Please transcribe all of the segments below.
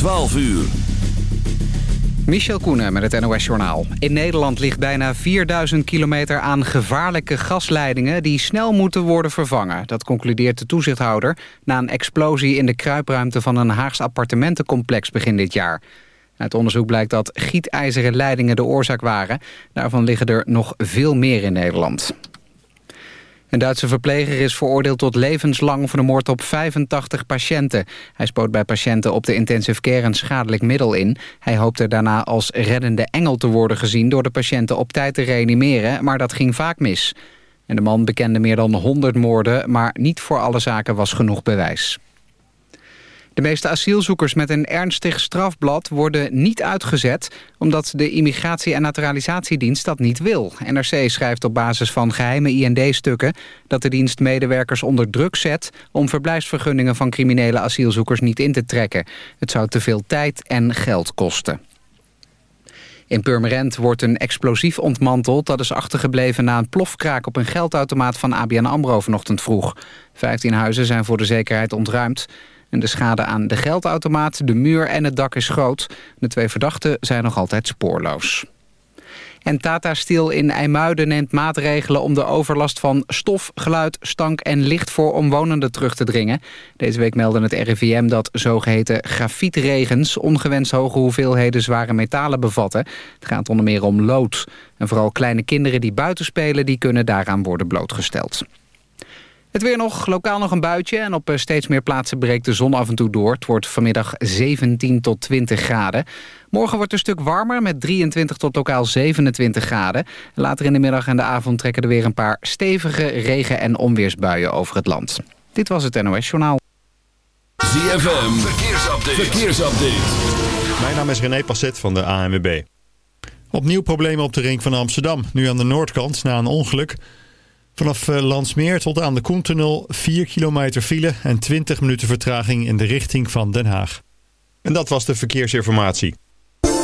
12 uur. Michel Koenen met het NOS-journaal. In Nederland ligt bijna 4000 kilometer aan gevaarlijke gasleidingen... die snel moeten worden vervangen. Dat concludeert de toezichthouder... na een explosie in de kruipruimte van een Haags appartementencomplex begin dit jaar. Uit onderzoek blijkt dat gietijzeren leidingen de oorzaak waren. Daarvan liggen er nog veel meer in Nederland. Een Duitse verpleger is veroordeeld tot levenslang voor de moord op 85 patiënten. Hij spoot bij patiënten op de intensive care een schadelijk middel in. Hij hoopte daarna als reddende engel te worden gezien door de patiënten op tijd te reanimeren, maar dat ging vaak mis. En de man bekende meer dan 100 moorden, maar niet voor alle zaken was genoeg bewijs. De meeste asielzoekers met een ernstig strafblad worden niet uitgezet... omdat de Immigratie- en Naturalisatiedienst dat niet wil. NRC schrijft op basis van geheime IND-stukken... dat de dienst medewerkers onder druk zet... om verblijfsvergunningen van criminele asielzoekers niet in te trekken. Het zou te veel tijd en geld kosten. In Purmerend wordt een explosief ontmanteld... dat is achtergebleven na een plofkraak op een geldautomaat van ABN AMRO vanochtend vroeg. Vijftien huizen zijn voor de zekerheid ontruimd. En de schade aan de geldautomaat, de muur en het dak is groot. De twee verdachten zijn nog altijd spoorloos. En Tata Steel in IJmuiden neemt maatregelen om de overlast van stof, geluid, stank en licht voor omwonenden terug te dringen. Deze week meldde het RIVM dat zogeheten grafietregens ongewenst hoge hoeveelheden zware metalen bevatten. Het gaat onder meer om lood. En vooral kleine kinderen die buiten spelen, die kunnen daaraan worden blootgesteld. Het weer nog, lokaal nog een buitje en op eh, steeds meer plaatsen breekt de zon af en toe door. Het wordt vanmiddag 17 tot 20 graden. Morgen wordt het een stuk warmer met 23 tot lokaal 27 graden. Later in de middag en de avond trekken er weer een paar stevige regen- en onweersbuien over het land. Dit was het NOS Journaal. ZFM, verkeersupdate. verkeersupdate. Mijn naam is René Passet van de ANWB. Opnieuw problemen op de ring van Amsterdam. Nu aan de noordkant na een ongeluk... Vanaf eh, Landsmeer tot aan de Koentunnel 4 kilometer file en 20 minuten vertraging in de richting van Den Haag. En dat was de verkeersinformatie.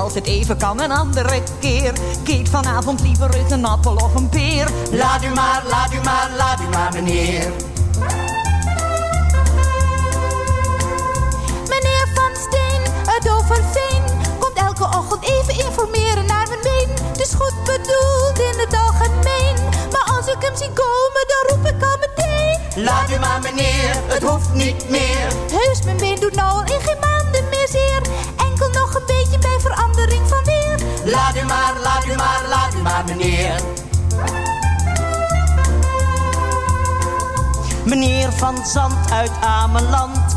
als het even kan, een andere keer. Keet vanavond liever eens een appel of een peer. Laat u maar, laat u maar, laat u maar meneer. Meneer Van Steen uit Overveen komt elke ochtend even informeren naar mijn been. Het is goed bedoeld in het algemeen, maar als ik hem zie komen, dan roep ik al meteen. Laat u maar meneer, het hoeft niet meer. Heus, mijn been doet nou al in geen maanden meer zeer. Enkel nog een beetje bij verandering van weer. Laat u maar, laat u maar, laat u maar meneer. Meneer Van Zand uit Ameland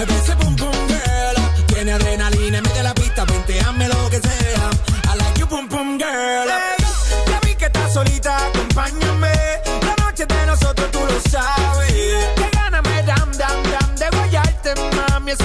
Mueve ese boom boom girl. Tiene adrenalina y mete la pista, venteame lo que sea. I like your boom boom girl. Ya vi que estás solita, acompáñame. La noche de nosotros tú lo sabes. Que gana me dam dam dam de guayarte, mami. Ese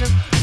action.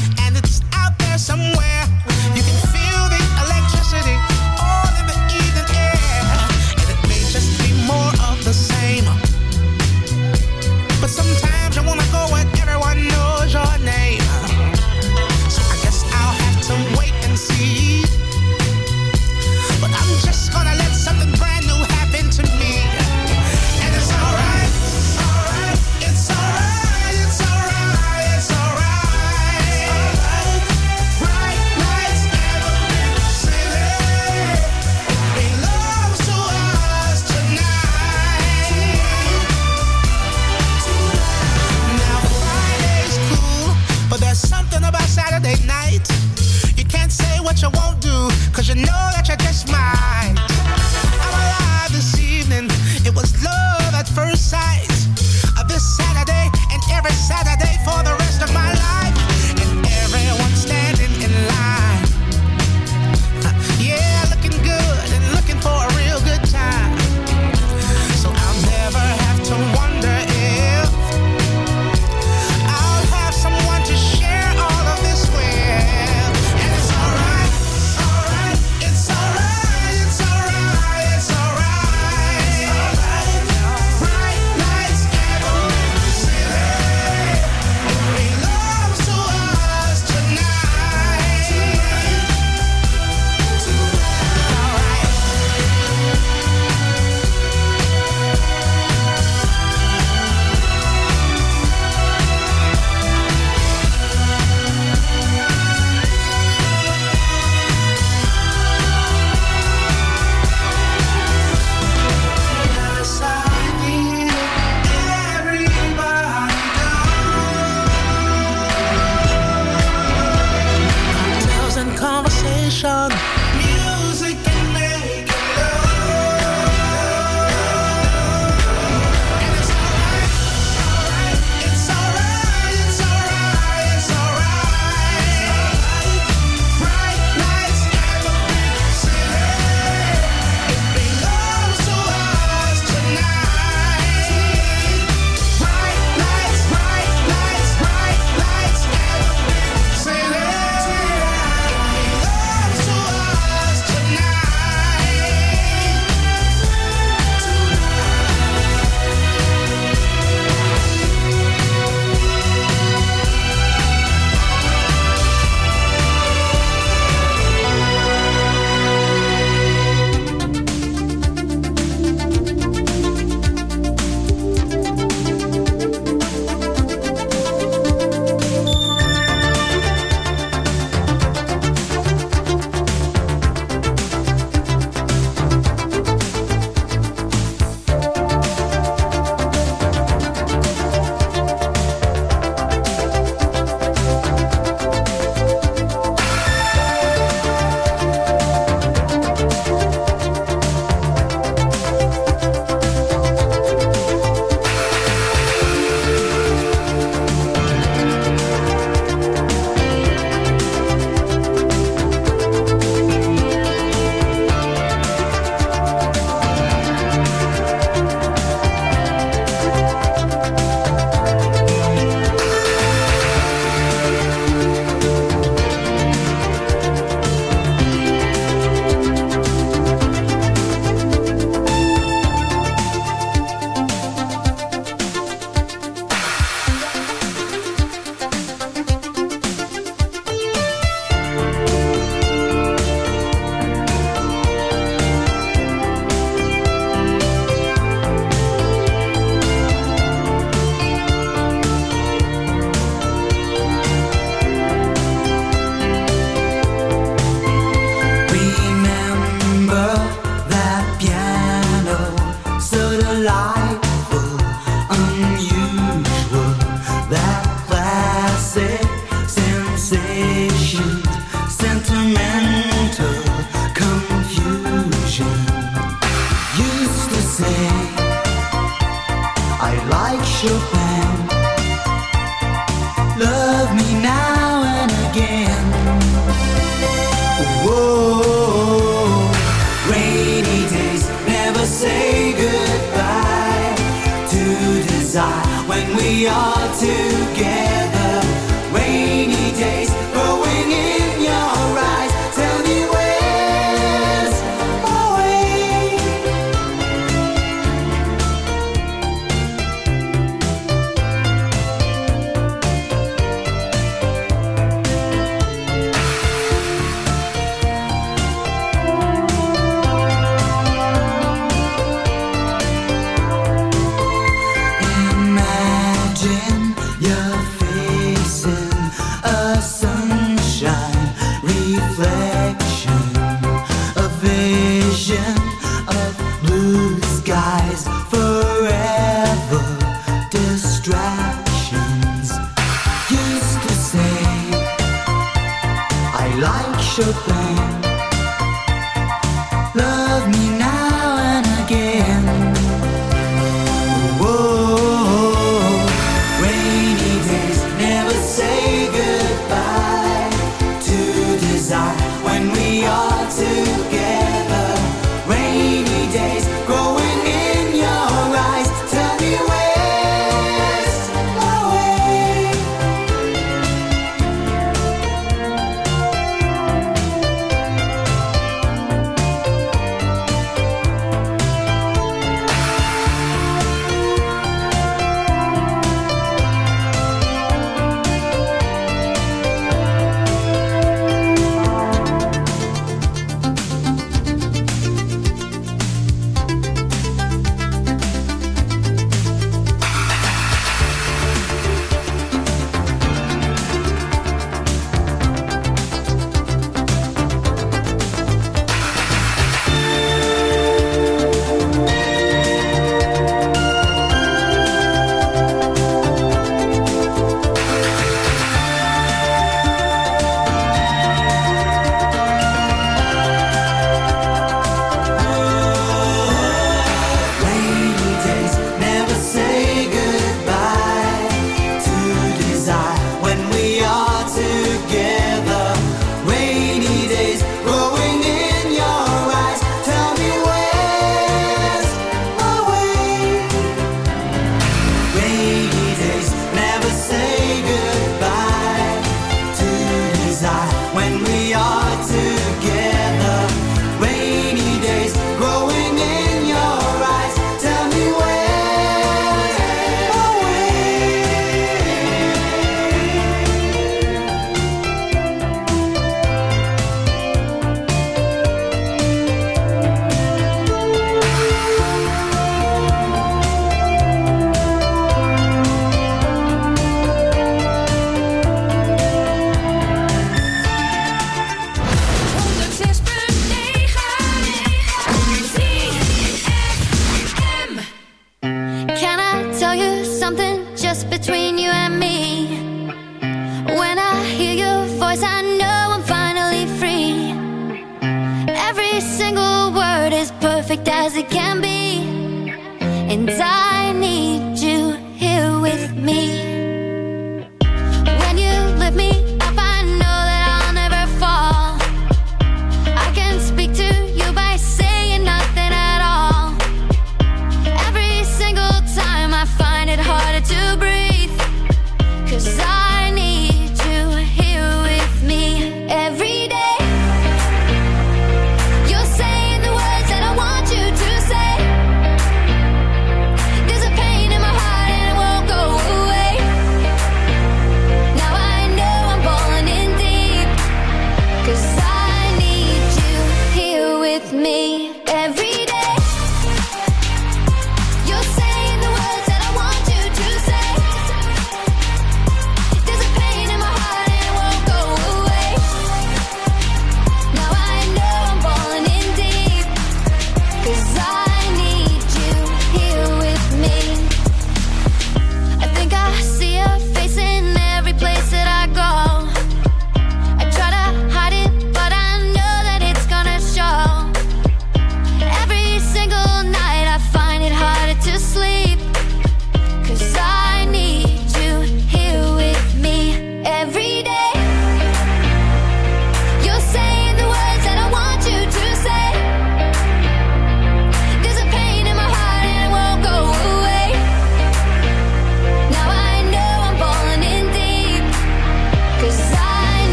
flag.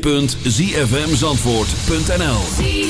www.zfmzandvoort.nl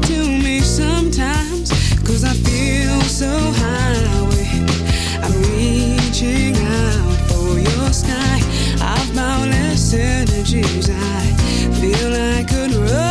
I feel I could run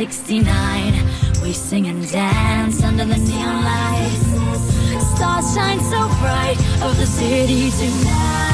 69. We sing and dance under the neon lights. Stars shine so bright of the city tonight.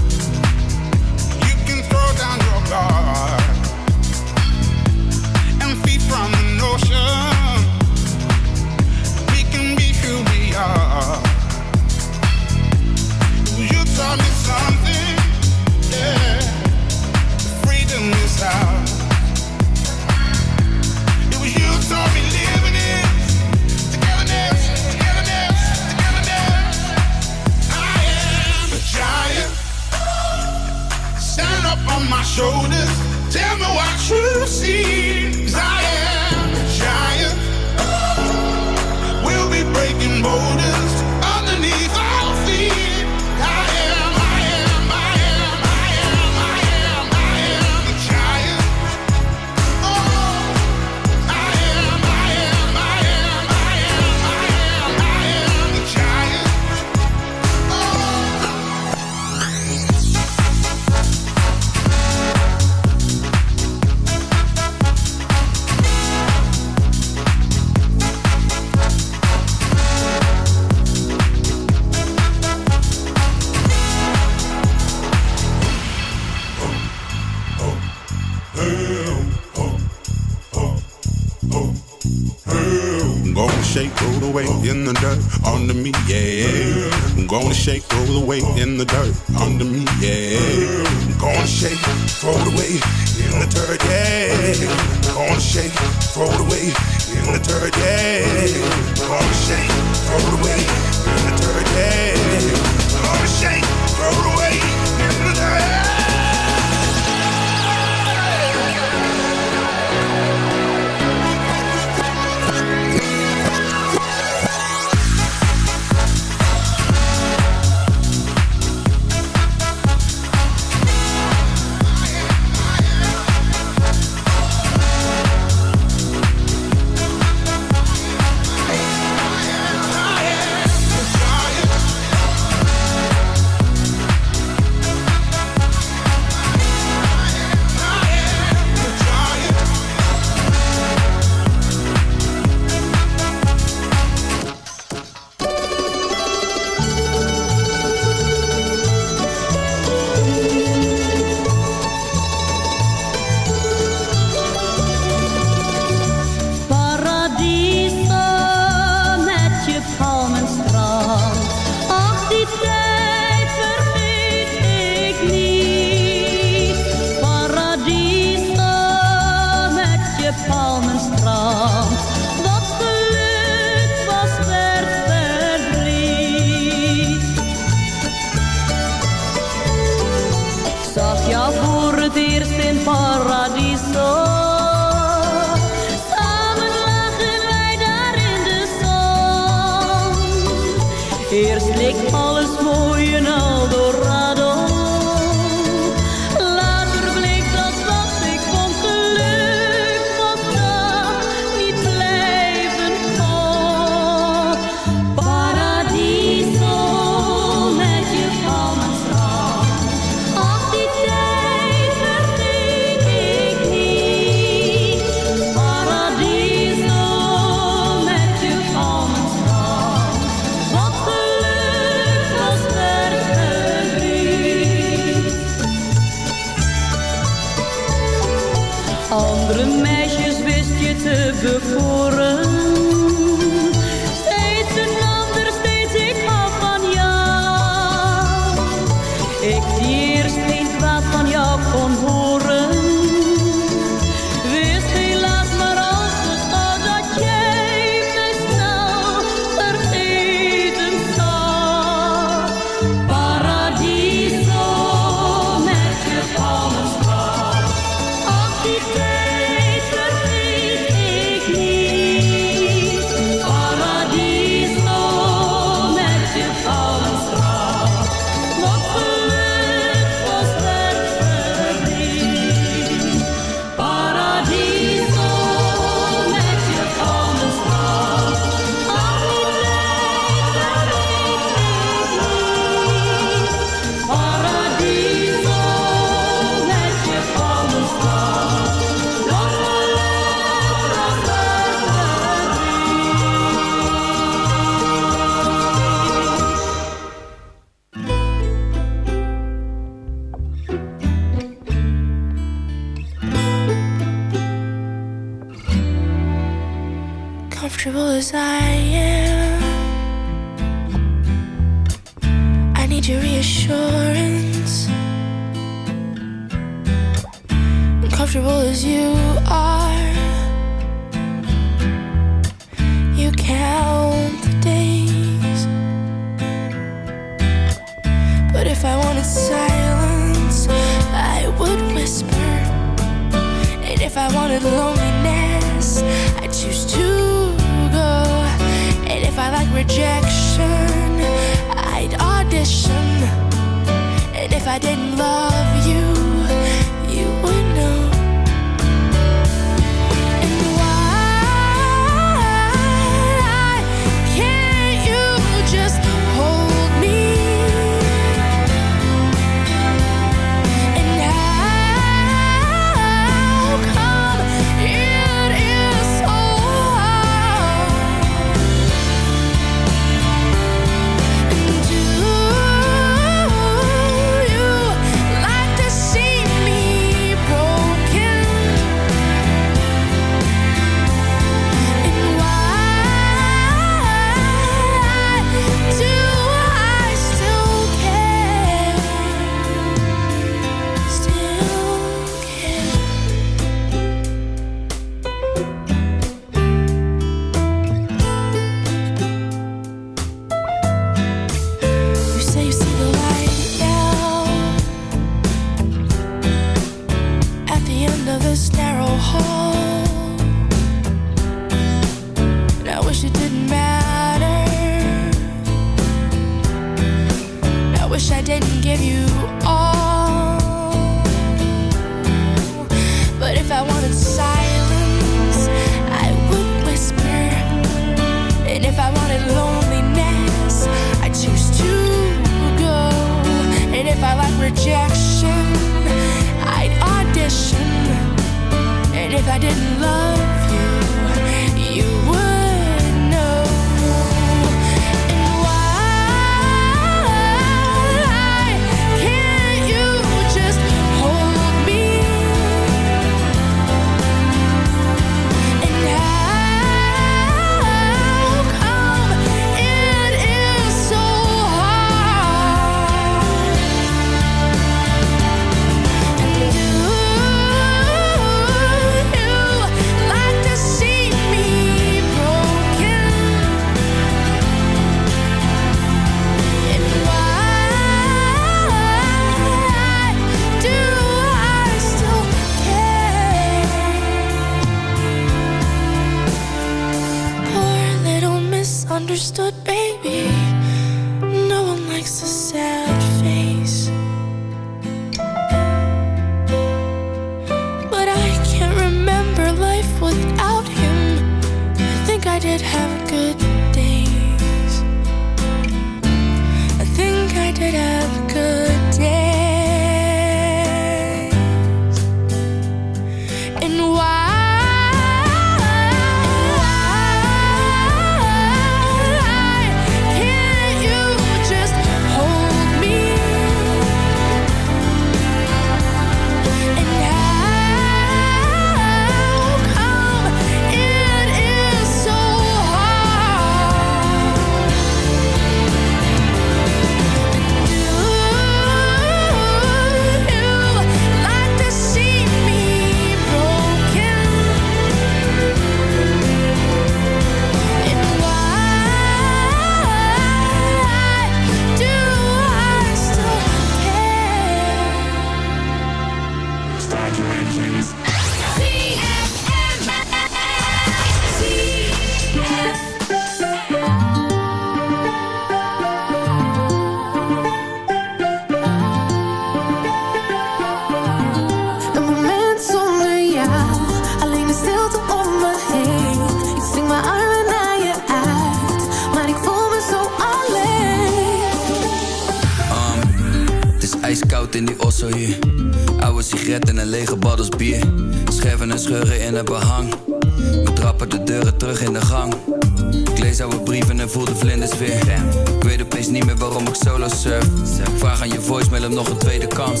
Voicemail om nog een tweede kans.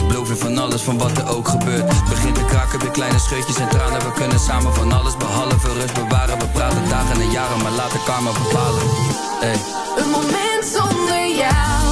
Ik beloof je van alles, van wat er ook gebeurt. Begint te kraken, weer kleine scheutjes en tranen. We kunnen samen van alles behalve rust bewaren. We praten dagen en jaren, maar laten karma bepalen. Hey. Een moment zonder jou,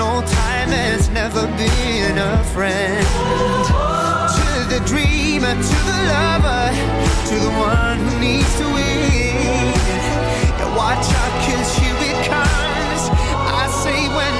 no time has never been a friend. To the dreamer, to the lover, to the one who needs to win. Yeah, watch out, cause here it comes. I say when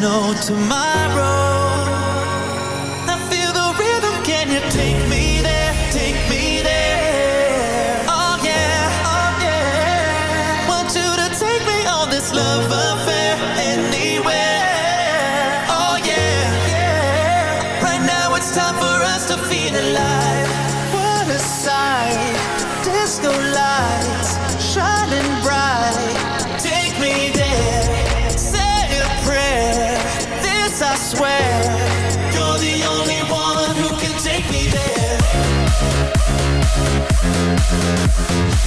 no tomorrow.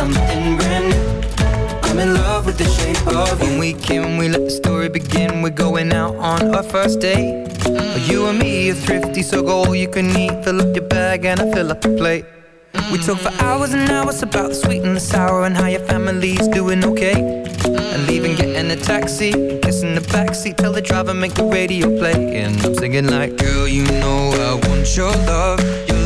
Something brand new. I'm in love with the shape of you. When we came, we let the story begin. We're going out on our first date. You and me are thrifty, so go all you can eat. Fill up your bag and I fill up the plate. We talk for hours and hours about the sweet and the sour and how your family's doing okay. And leaving, getting a taxi, kissing the backseat, tell the driver make the radio play. And I'm singing like, girl, you know I want your love.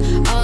drugs.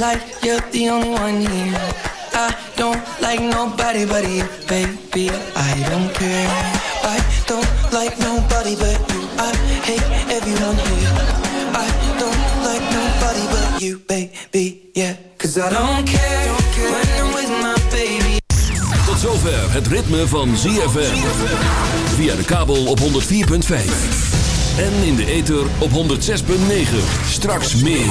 Like you're the only one here. I don't like nobody but you, baby. I don't care. I don't like nobody but you. I hate everyone here. I don't like nobody but you, baby. Yeah, cause I don't care when I'm with my baby. Tot zover het ritme van ZFM. Via de kabel op 104.5. En in de ether op 106.9. Straks meer.